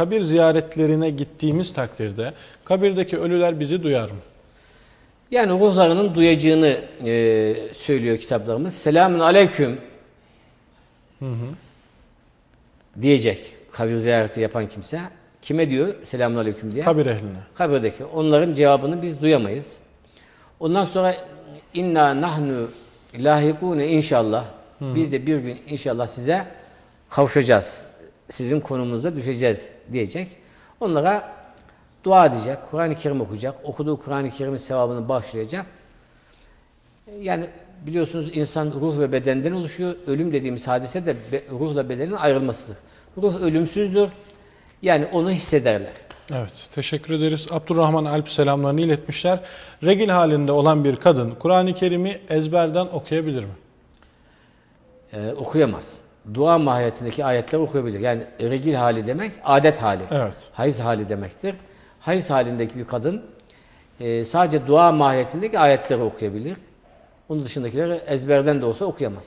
kabir ziyaretlerine gittiğimiz takdirde kabirdeki ölüler bizi duyar mı? Yani ruhlarının duyacağını e, söylüyor kitaplarımız. Selamun aleyküm diyecek kabir ziyareti yapan kimse. Kime diyor selamun aleyküm diye? Kabir ehline. Kabirdeki. Onların cevabını biz duyamayız. Ondan sonra inna nahnu lahikune inşallah. Biz de bir gün inşallah size kavuşacağız. Sizin konumunuza düşeceğiz diyecek. Onlara dua edecek, Kur'an-ı Kerim okuyacak, okuduğu Kur'an-ı Kerim'in sevabını bağışlayacak. Yani biliyorsunuz insan ruh ve bedenden oluşuyor. Ölüm dediğimiz hadise de ruhla bedenin ayrılmasıdır. Ruh ölümsüzdür. Yani onu hissederler. Evet, teşekkür ederiz. Abdurrahman Alp selamlarını iletmişler. Regil halinde olan bir kadın Kur'an-ı Kerim'i ezberden okuyabilir mi? Ee, okuyamaz. Dua mahiyetindeki ayetler okuyabilir. Yani regil hali demek adet hali. Evet. Hayız hali demektir. Hayız halindeki bir kadın e, sadece dua mahiyetindeki ayetleri okuyabilir. Onun dışındakileri ezberden de olsa okuyamaz.